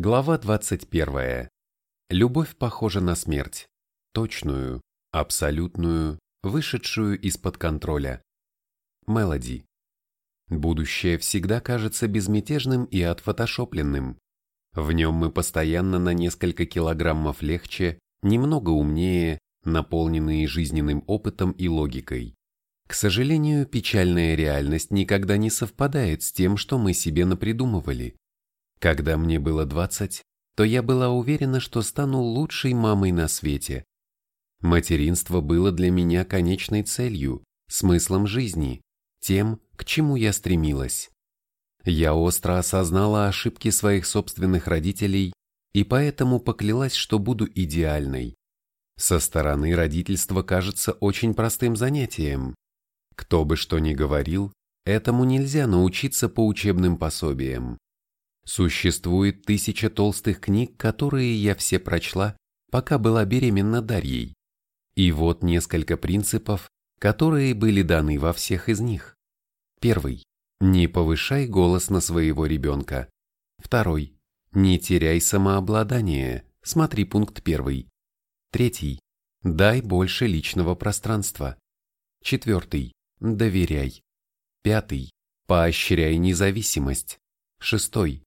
Глава 21. Любовь похожа на смерть. Точную, абсолютную, вышедшую из-под контроля. Мелоди. Будущее всегда кажется безмятежным и отфотошопленным. В нем мы постоянно на несколько килограммов легче, немного умнее, наполненные жизненным опытом и логикой. К сожалению, печальная реальность никогда не совпадает с тем, что мы себе напридумывали. Когда мне было 20, то я была уверена, что стану лучшей мамой на свете. Материнство было для меня конечной целью, смыслом жизни, тем, к чему я стремилась. Я остро осознала ошибки своих собственных родителей и поэтому поклялась, что буду идеальной. Со стороны родительство кажется очень простым занятием. Кто бы что ни говорил, этому нельзя научиться по учебным пособиям. Существует тысяча толстых книг, которые я все прочла, пока была беременна Дарьей. И вот несколько принципов, которые были даны во всех из них. Первый. Не повышай голос на своего ребенка. Второй. Не теряй самообладание. Смотри пункт первый. Третий. Дай больше личного пространства. Четвертый. Доверяй. Пятый. Поощряй независимость. Шестой.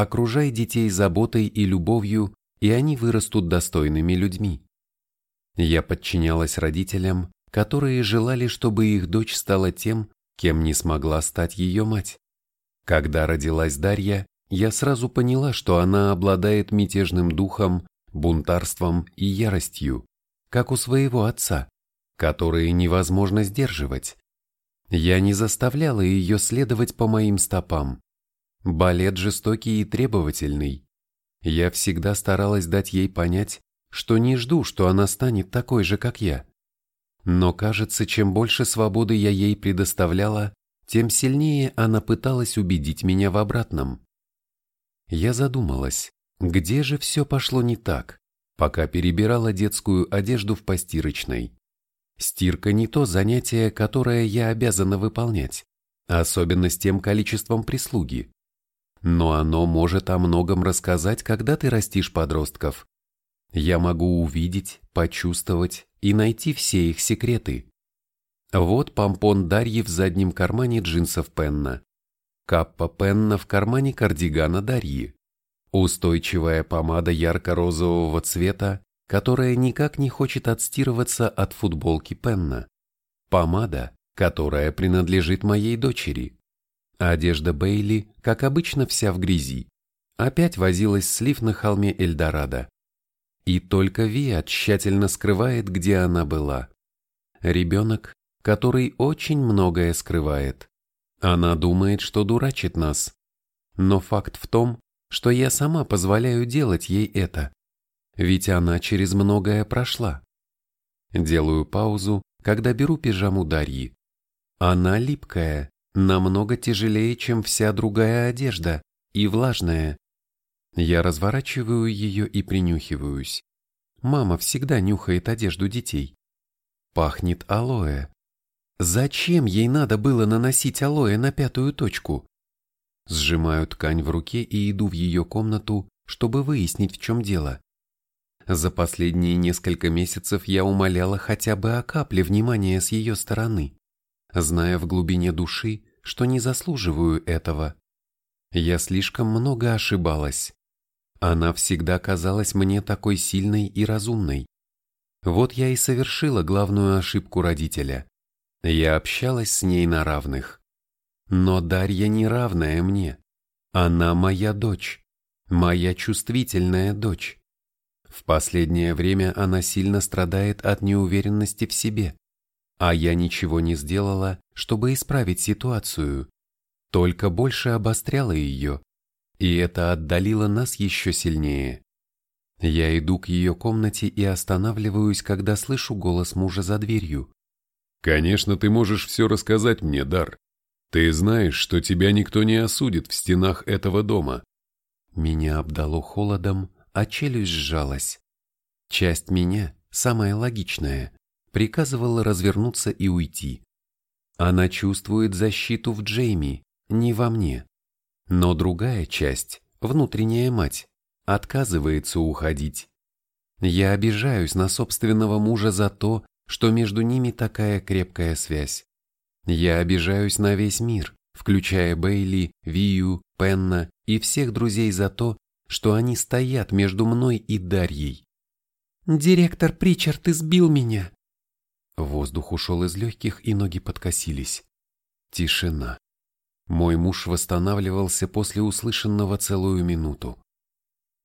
Окружай детей заботой и любовью, и они вырастут достойными людьми. Я подчинялась родителям, которые желали, чтобы их дочь стала тем, кем не смогла стать ее мать. Когда родилась Дарья, я сразу поняла, что она обладает мятежным духом, бунтарством и яростью, как у своего отца, которые невозможно сдерживать. Я не заставляла ее следовать по моим стопам, Балет жестокий и требовательный. Я всегда старалась дать ей понять, что не жду, что она станет такой же, как я. Но кажется, чем больше свободы я ей предоставляла, тем сильнее она пыталась убедить меня в обратном. Я задумалась, где же все пошло не так, пока перебирала детскую одежду в постирочной. Стирка не то занятие, которое я обязана выполнять, особенно с тем количеством прислуги но оно может о многом рассказать, когда ты растишь подростков. Я могу увидеть, почувствовать и найти все их секреты. Вот помпон Дарьи в заднем кармане джинсов Пенна. Каппа Пенна в кармане кардигана Дарьи. Устойчивая помада ярко-розового цвета, которая никак не хочет отстирываться от футболки Пенна. Помада, которая принадлежит моей дочери. А одежда Бейли, как обычно, вся в грязи. Опять возилась слив на холме Эльдорадо. И только Виа тщательно скрывает, где она была. Ребенок, который очень многое скрывает. Она думает, что дурачит нас. Но факт в том, что я сама позволяю делать ей это. Ведь она через многое прошла. Делаю паузу, когда беру пижаму Дарьи. Она липкая, намного тяжелее, чем вся другая одежда, и влажная. Я разворачиваю ее и принюхиваюсь. Мама всегда нюхает одежду детей. Пахнет алоэ. Зачем ей надо было наносить алоэ на пятую точку? Сжимаю ткань в руке и иду в ее комнату, чтобы выяснить, в чем дело. За последние несколько месяцев я умоляла хотя бы о капле внимания с ее стороны, зная в глубине души, что не заслуживаю этого. Я слишком много ошибалась. Она всегда казалась мне такой сильной и разумной. Вот я и совершила главную ошибку родителя. Я общалась с ней на равных. Но Дарья не равная мне. Она моя дочь, моя чувствительная дочь. В последнее время она сильно страдает от неуверенности в себе. А я ничего не сделала, чтобы исправить ситуацию, только больше обостряла ее, и это отдалило нас еще сильнее. Я иду к ее комнате и останавливаюсь, когда слышу голос мужа за дверью. «Конечно, ты можешь все рассказать мне, Дар. Ты знаешь, что тебя никто не осудит в стенах этого дома». Меня обдало холодом, а челюсть сжалась. Часть меня, самая логичная, приказывала развернуться и уйти. Она чувствует защиту в Джейми, не во мне. Но другая часть, внутренняя мать, отказывается уходить. Я обижаюсь на собственного мужа за то, что между ними такая крепкая связь. Я обижаюсь на весь мир, включая Бейли, Вию, Пенна и всех друзей за то, что они стоят между мной и Дарьей. «Директор Причард избил меня!» Воздух ушел из легких и ноги подкосились. Тишина. Мой муж восстанавливался после услышанного целую минуту.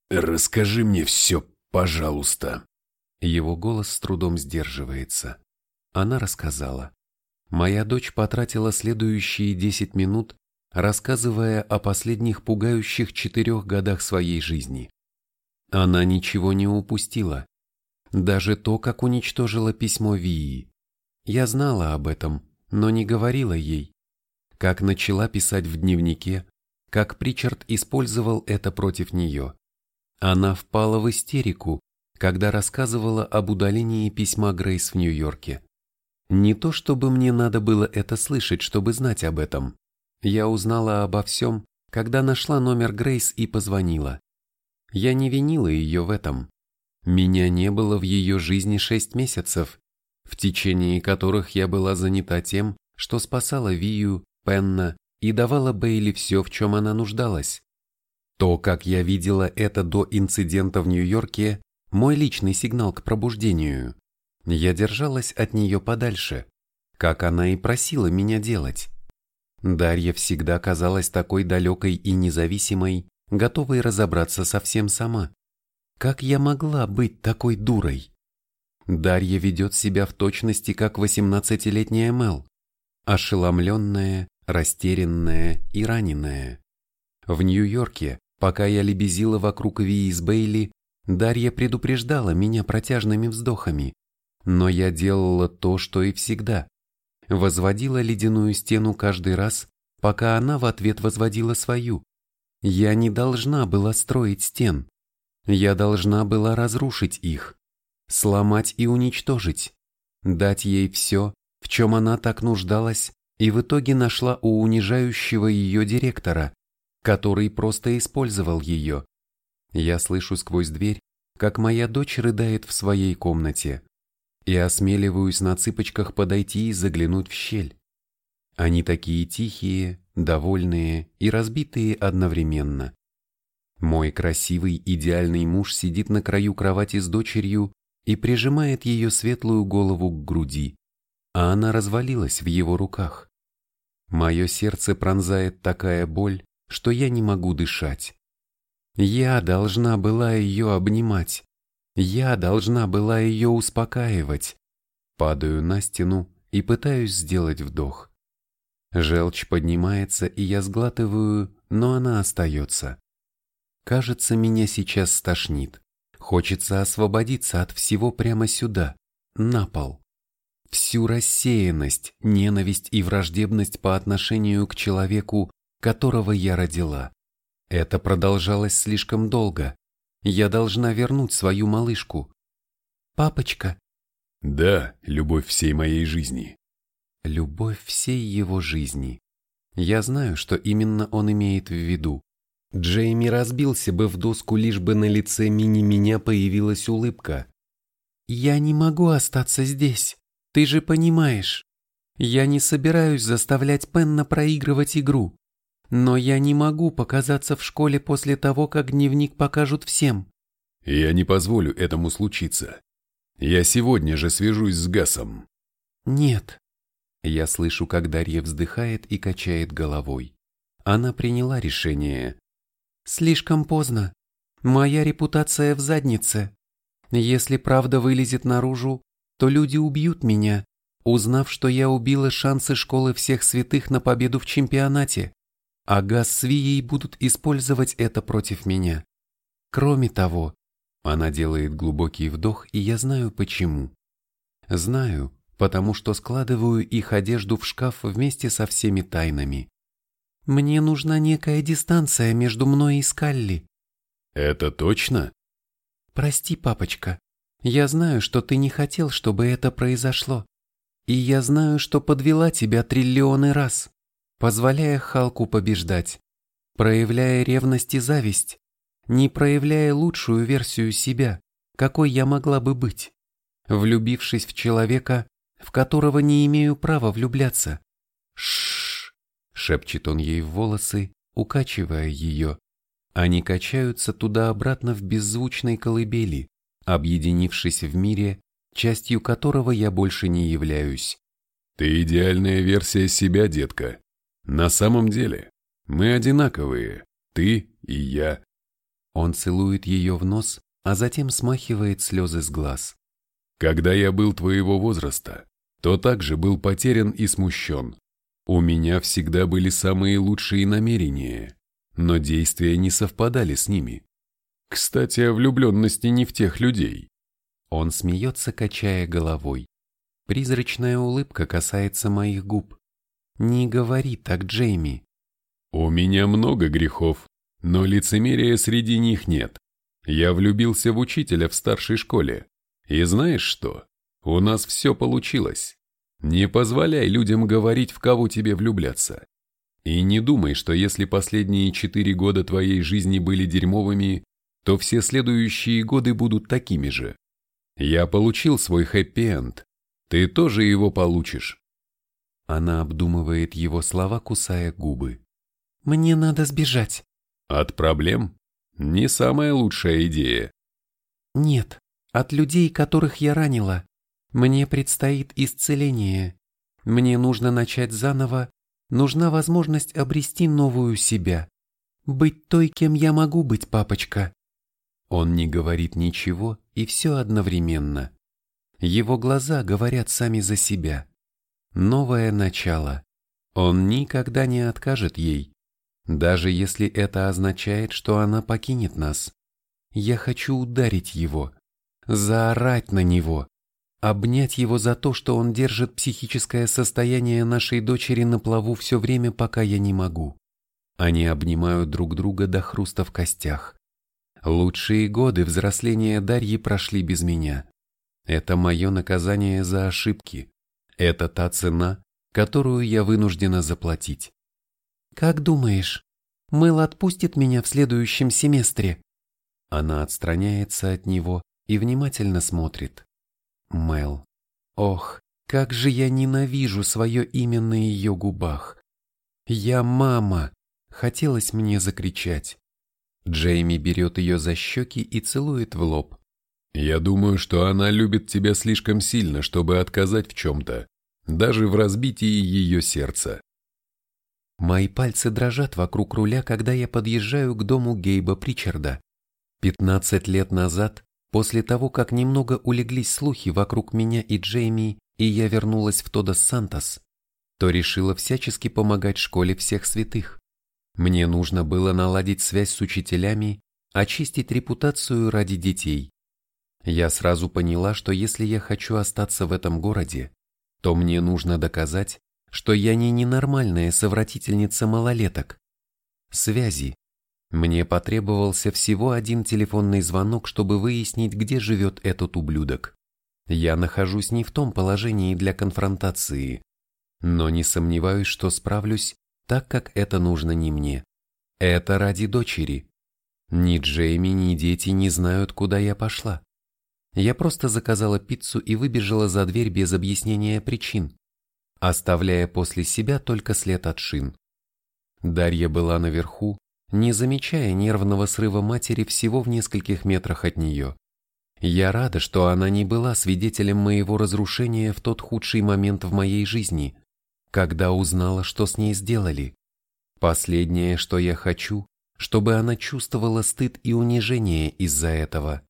«Расскажи мне все, пожалуйста!» Его голос с трудом сдерживается. Она рассказала. Моя дочь потратила следующие десять минут, рассказывая о последних пугающих четырех годах своей жизни. Она ничего не упустила. Даже то, как уничтожила письмо Вии. Я знала об этом, но не говорила ей. Как начала писать в дневнике, как Причард использовал это против нее. Она впала в истерику, когда рассказывала об удалении письма Грейс в Нью-Йорке. Не то чтобы мне надо было это слышать, чтобы знать об этом. Я узнала обо всем, когда нашла номер Грейс и позвонила. Я не винила ее в этом. Меня не было в ее жизни шесть месяцев, в течение которых я была занята тем, что спасала Вию, Пенна и давала Бейли все, в чем она нуждалась. То, как я видела это до инцидента в Нью-Йорке, мой личный сигнал к пробуждению. Я держалась от нее подальше, как она и просила меня делать. Дарья всегда казалась такой далекой и независимой, готовой разобраться совсем сама. Как я могла быть такой дурой? Дарья ведет себя в точности, как восемнадцатилетняя Мел, ошеломленная, растерянная и раненая. В Нью-Йорке Пока я лебезила вокруг Вии с Бейли, Дарья предупреждала меня протяжными вздохами. Но я делала то, что и всегда. Возводила ледяную стену каждый раз, пока она в ответ возводила свою. Я не должна была строить стен. Я должна была разрушить их, сломать и уничтожить, дать ей все, в чем она так нуждалась, и в итоге нашла у унижающего ее директора, который просто использовал ее. Я слышу сквозь дверь, как моя дочь рыдает в своей комнате, и осмеливаюсь на цыпочках подойти и заглянуть в щель. Они такие тихие, довольные и разбитые одновременно. Мой красивый идеальный муж сидит на краю кровати с дочерью и прижимает ее светлую голову к груди, а она развалилась в его руках. Мое сердце пронзает такая боль, что я не могу дышать. Я должна была ее обнимать. Я должна была ее успокаивать. Падаю на стену и пытаюсь сделать вдох. Желчь поднимается, и я сглатываю, но она остается. Кажется, меня сейчас стошнит. Хочется освободиться от всего прямо сюда, на пол. Всю рассеянность, ненависть и враждебность по отношению к человеку, которого я родила. Это продолжалось слишком долго. Я должна вернуть свою малышку. Папочка. Да, любовь всей моей жизни. Любовь всей его жизни. Я знаю, что именно он имеет в виду. Джейми разбился бы в доску, лишь бы на лице мини-меня появилась улыбка. «Я не могу остаться здесь, ты же понимаешь. Я не собираюсь заставлять Пенна проигрывать игру. Но я не могу показаться в школе после того, как дневник покажут всем. Я не позволю этому случиться. Я сегодня же свяжусь с Гасом. Нет. Я слышу, как Дарья вздыхает и качает головой. Она приняла решение. Слишком поздно. Моя репутация в заднице. Если правда вылезет наружу, то люди убьют меня, узнав, что я убила шансы школы всех святых на победу в чемпионате а Газ с будут использовать это против меня. Кроме того, она делает глубокий вдох, и я знаю почему. Знаю, потому что складываю их одежду в шкаф вместе со всеми тайнами. Мне нужна некая дистанция между мной и Скалли. Это точно? Прости, папочка. Я знаю, что ты не хотел, чтобы это произошло. И я знаю, что подвела тебя триллионы раз позволяя Халку побеждать, проявляя ревность и зависть, не проявляя лучшую версию себя, какой я могла бы быть, влюбившись в человека, в которого не имею права влюбляться. Шш, шепчет он ей в волосы, укачивая ее. Они качаются туда-обратно в беззвучной колыбели, объединившись в мире, частью которого я больше не являюсь. Ты идеальная версия себя, детка. На самом деле, мы одинаковые, ты и я. Он целует ее в нос, а затем смахивает слезы с глаз. Когда я был твоего возраста, то также был потерян и смущен. У меня всегда были самые лучшие намерения, но действия не совпадали с ними. Кстати, о влюбленности не в тех людей. Он смеется, качая головой. Призрачная улыбка касается моих губ. Не говори так, Джейми. У меня много грехов, но лицемерия среди них нет. Я влюбился в учителя в старшей школе. И знаешь что? У нас все получилось. Не позволяй людям говорить, в кого тебе влюбляться. И не думай, что если последние четыре года твоей жизни были дерьмовыми, то все следующие годы будут такими же. Я получил свой хэппи-энд. Ты тоже его получишь. Она обдумывает его слова, кусая губы. «Мне надо сбежать». «От проблем? Не самая лучшая идея». «Нет, от людей, которых я ранила. Мне предстоит исцеление. Мне нужно начать заново, нужна возможность обрести новую себя. Быть той, кем я могу быть, папочка. Он не говорит ничего, и все одновременно. Его глаза говорят сами за себя. Новое начало. Он никогда не откажет ей, даже если это означает, что она покинет нас. Я хочу ударить его, заорать на него, обнять его за то, что он держит психическое состояние нашей дочери на плаву все время, пока я не могу. Они обнимают друг друга до хруста в костях. Лучшие годы взросления Дарьи прошли без меня. Это мое наказание за ошибки. Это та цена, которую я вынуждена заплатить. «Как думаешь, Мэл отпустит меня в следующем семестре?» Она отстраняется от него и внимательно смотрит. Мел. Ох, как же я ненавижу свое имя на ее губах. Я мама. Хотелось мне закричать. Джейми берет ее за щеки и целует в лоб. Я думаю, что она любит тебя слишком сильно, чтобы отказать в чем-то, даже в разбитии ее сердца. Мои пальцы дрожат вокруг руля, когда я подъезжаю к дому Гейба Причарда. Пятнадцать лет назад После того, как немного улеглись слухи вокруг меня и Джейми, и я вернулась в Тодос Сантос, то решила всячески помогать школе всех святых. Мне нужно было наладить связь с учителями, очистить репутацию ради детей. Я сразу поняла, что если я хочу остаться в этом городе, то мне нужно доказать, что я не ненормальная совратительница малолеток. Связи, мне потребовался всего один телефонный звонок, чтобы выяснить, где живет этот ублюдок. Я нахожусь не в том положении для конфронтации, но не сомневаюсь, что справлюсь, так как это нужно не мне. Это ради дочери. Ни Джейми, ни дети не знают, куда я пошла. Я просто заказала пиццу и выбежала за дверь без объяснения причин, оставляя после себя только след от шин. Дарья была наверху, не замечая нервного срыва матери всего в нескольких метрах от нее. Я рада, что она не была свидетелем моего разрушения в тот худший момент в моей жизни, когда узнала, что с ней сделали. Последнее, что я хочу, чтобы она чувствовала стыд и унижение из-за этого.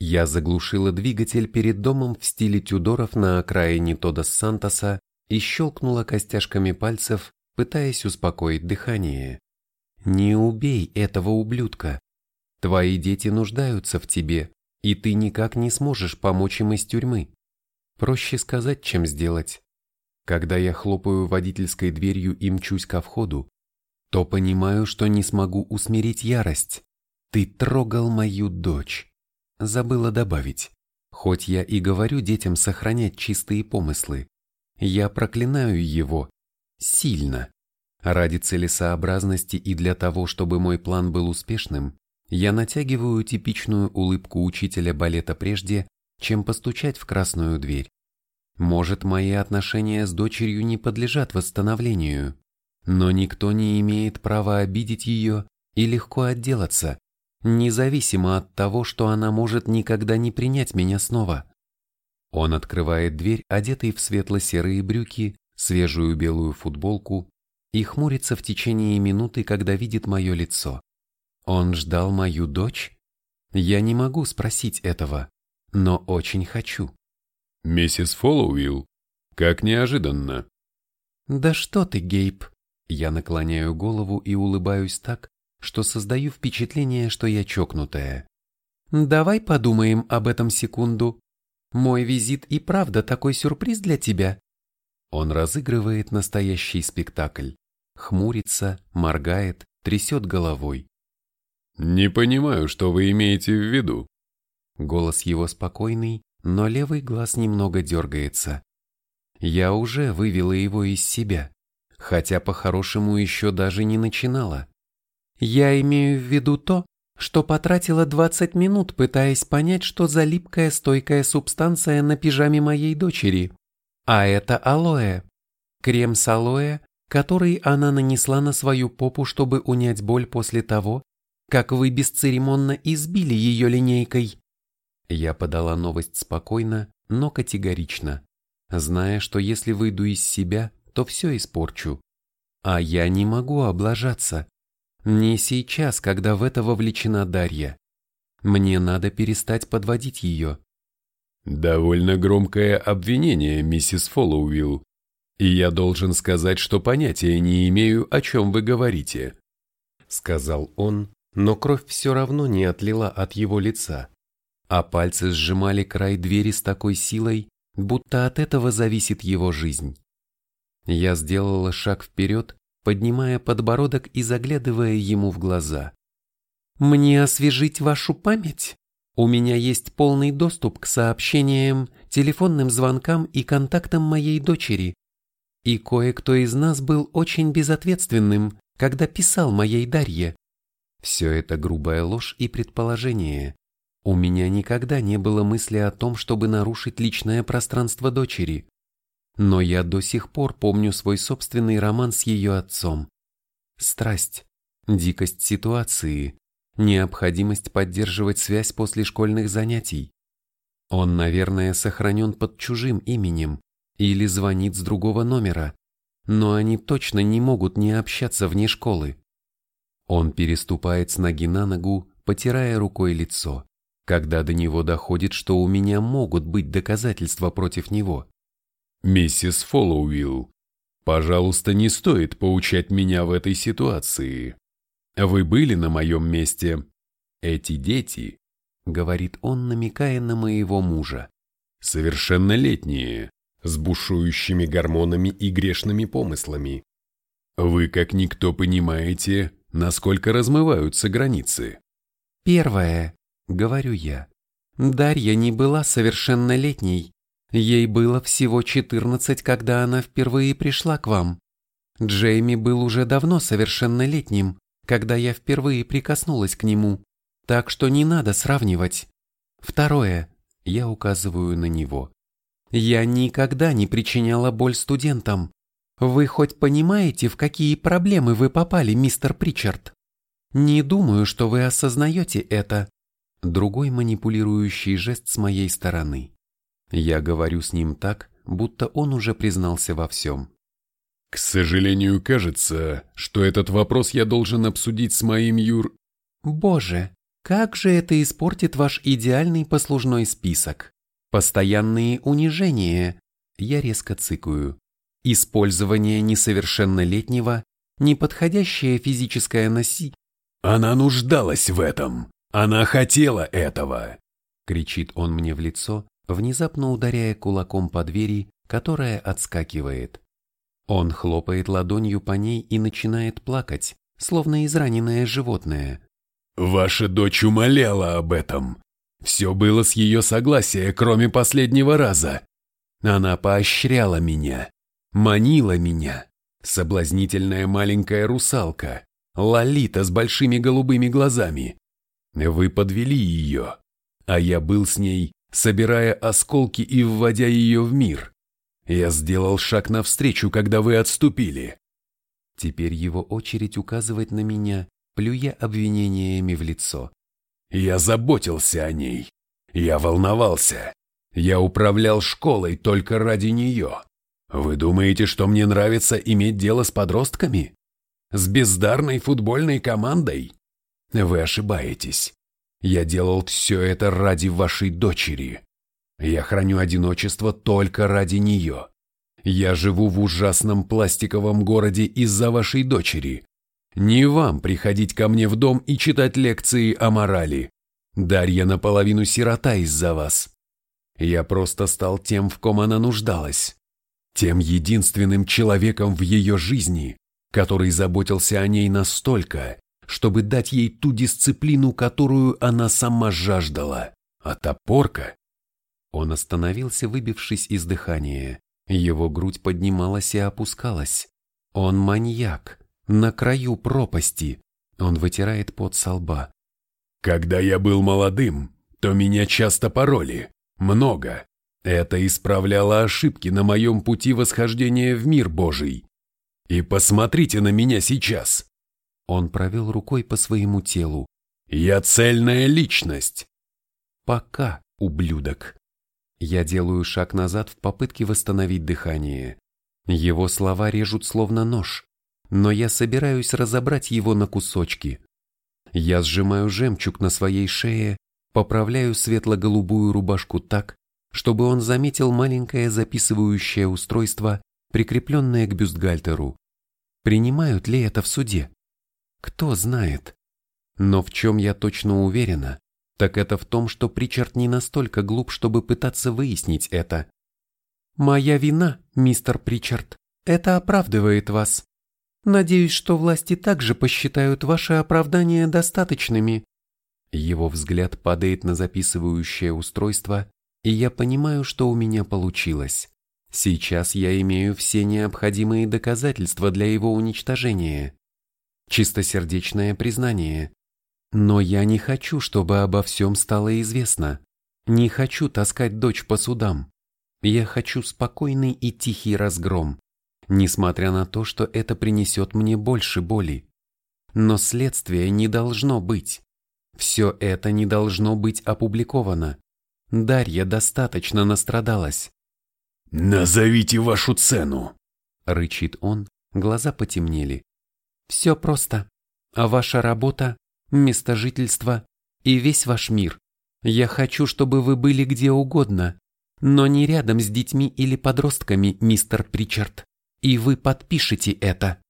Я заглушила двигатель перед домом в стиле Тюдоров на окраине Тодос Сантоса и щелкнула костяшками пальцев, пытаясь успокоить дыхание. Не убей этого ублюдка. Твои дети нуждаются в тебе, и ты никак не сможешь помочь им из тюрьмы. Проще сказать, чем сделать. Когда я хлопаю водительской дверью и мчусь ко входу, то понимаю, что не смогу усмирить ярость. Ты трогал мою дочь. Забыла добавить. Хоть я и говорю детям сохранять чистые помыслы, я проклинаю его. Сильно. Ради целесообразности и для того, чтобы мой план был успешным, Я натягиваю типичную улыбку учителя балета прежде, чем постучать в красную дверь. Может, мои отношения с дочерью не подлежат восстановлению, но никто не имеет права обидеть ее и легко отделаться, независимо от того, что она может никогда не принять меня снова. Он открывает дверь, одетый в светло-серые брюки, свежую белую футболку, и хмурится в течение минуты, когда видит мое лицо. Он ждал мою дочь? Я не могу спросить этого, но очень хочу. Миссис Фоллоуилл, как неожиданно. Да что ты, Гейб. Я наклоняю голову и улыбаюсь так, что создаю впечатление, что я чокнутая. Давай подумаем об этом секунду. Мой визит и правда такой сюрприз для тебя. Он разыгрывает настоящий спектакль. Хмурится, моргает, трясет головой. «Не понимаю, что вы имеете в виду». Голос его спокойный, но левый глаз немного дергается. Я уже вывела его из себя, хотя по-хорошему еще даже не начинала. Я имею в виду то, что потратила 20 минут, пытаясь понять, что за липкая стойкая субстанция на пижаме моей дочери. А это алоэ. Крем с алоэ, который она нанесла на свою попу, чтобы унять боль после того, как вы бесцеремонно избили ее линейкой. Я подала новость спокойно, но категорично, зная, что если выйду из себя, то все испорчу. А я не могу облажаться. Не сейчас, когда в это вовлечена Дарья. Мне надо перестать подводить ее. Довольно громкое обвинение, миссис Фоллоуилл. И я должен сказать, что понятия не имею, о чем вы говорите. Сказал он, но кровь все равно не отлила от его лица, а пальцы сжимали край двери с такой силой, будто от этого зависит его жизнь. Я сделала шаг вперед, поднимая подбородок и заглядывая ему в глаза. «Мне освежить вашу память? У меня есть полный доступ к сообщениям, телефонным звонкам и контактам моей дочери. И кое-кто из нас был очень безответственным, когда писал моей Дарье. Все это грубая ложь и предположение. У меня никогда не было мысли о том, чтобы нарушить личное пространство дочери. Но я до сих пор помню свой собственный роман с ее отцом. Страсть, дикость ситуации, необходимость поддерживать связь после школьных занятий. Он, наверное, сохранен под чужим именем или звонит с другого номера, но они точно не могут не общаться вне школы. Он переступает с ноги на ногу, потирая рукой лицо, когда до него доходит, что у меня могут быть доказательства против него. «Миссис Фоллоуилл, пожалуйста, не стоит поучать меня в этой ситуации. Вы были на моем месте. Эти дети, — говорит он, намекая на моего мужа, — совершеннолетние, с бушующими гормонами и грешными помыслами. Вы, как никто, понимаете, насколько размываются границы. Первое, говорю я. Дарья не была совершеннолетней. Ей было всего 14, когда она впервые пришла к вам. Джейми был уже давно совершеннолетним, когда я впервые прикоснулась к нему, так что не надо сравнивать. Второе, я указываю на него. Я никогда не причиняла боль студентам, вы хоть понимаете, в какие проблемы вы попали, мистер Причард? Не думаю, что вы осознаете это. Другой манипулирующий жест с моей стороны. Я говорю с ним так, будто он уже признался во всем. К сожалению, кажется, что этот вопрос я должен обсудить с моим Юр... Боже, как же это испортит ваш идеальный послужной список? Постоянные унижения. Я резко цыкаю. Использование несовершеннолетнего, неподходящее физическое носи... «Она нуждалась в этом! Она хотела этого!» кричит он мне в лицо, внезапно ударяя кулаком по двери, которая отскакивает. Он хлопает ладонью по ней и начинает плакать, словно израненное животное. «Ваша дочь умоляла об этом. Все было с ее согласия, кроме последнего раза. Она поощряла меня манила меня. Соблазнительная маленькая русалка, Лолита с большими голубыми глазами. Вы подвели ее, а я был с ней, собирая осколки и вводя ее в мир. Я сделал шаг навстречу, когда вы отступили. Теперь его очередь указывать на меня, плюя обвинениями в лицо. Я заботился о ней. Я волновался. Я управлял школой только ради нее. Вы думаете, что мне нравится иметь дело с подростками? С бездарной футбольной командой? Вы ошибаетесь. Я делал все это ради вашей дочери. Я храню одиночество только ради нее. Я живу в ужасном пластиковом городе из-за вашей дочери. Не вам приходить ко мне в дом и читать лекции о морали. Дарья наполовину сирота из-за вас. Я просто стал тем, в ком она нуждалась. Тем единственным человеком в ее жизни, который заботился о ней настолько, чтобы дать ей ту дисциплину, которую она сама жаждала. А топорка? Он остановился, выбившись из дыхания. Его грудь поднималась и опускалась. Он маньяк, на краю пропасти. Он вытирает пот со лба. Когда я был молодым, то меня часто пороли. Много. Это исправляло ошибки на моем пути восхождения в мир Божий. И посмотрите на меня сейчас. Он провел рукой по своему телу. Я цельная личность. Пока, ублюдок. Я делаю шаг назад в попытке восстановить дыхание. Его слова режут словно нож, но я собираюсь разобрать его на кусочки. Я сжимаю жемчуг на своей шее, поправляю светло-голубую рубашку так, чтобы он заметил маленькое записывающее устройство, прикрепленное к бюстгальтеру. Принимают ли это в суде? Кто знает. Но в чем я точно уверена, так это в том, что Причард не настолько глуп, чтобы пытаться выяснить это. «Моя вина, мистер Причард, это оправдывает вас. Надеюсь, что власти также посчитают ваши оправдания достаточными». Его взгляд падает на записывающее устройство, и я понимаю, что у меня получилось. Сейчас я имею все необходимые доказательства для его уничтожения. Чистосердечное признание. Но я не хочу, чтобы обо всем стало известно. Не хочу таскать дочь по судам. Я хочу спокойный и тихий разгром, несмотря на то, что это принесет мне больше боли. Но следствия не должно быть. Все это не должно быть опубликовано. Дарья достаточно настрадалась. «Назовите вашу цену!» — рычит он, глаза потемнели. «Все просто. А ваша работа, место жительства и весь ваш мир. Я хочу, чтобы вы были где угодно, но не рядом с детьми или подростками, мистер Причард. И вы подпишете это».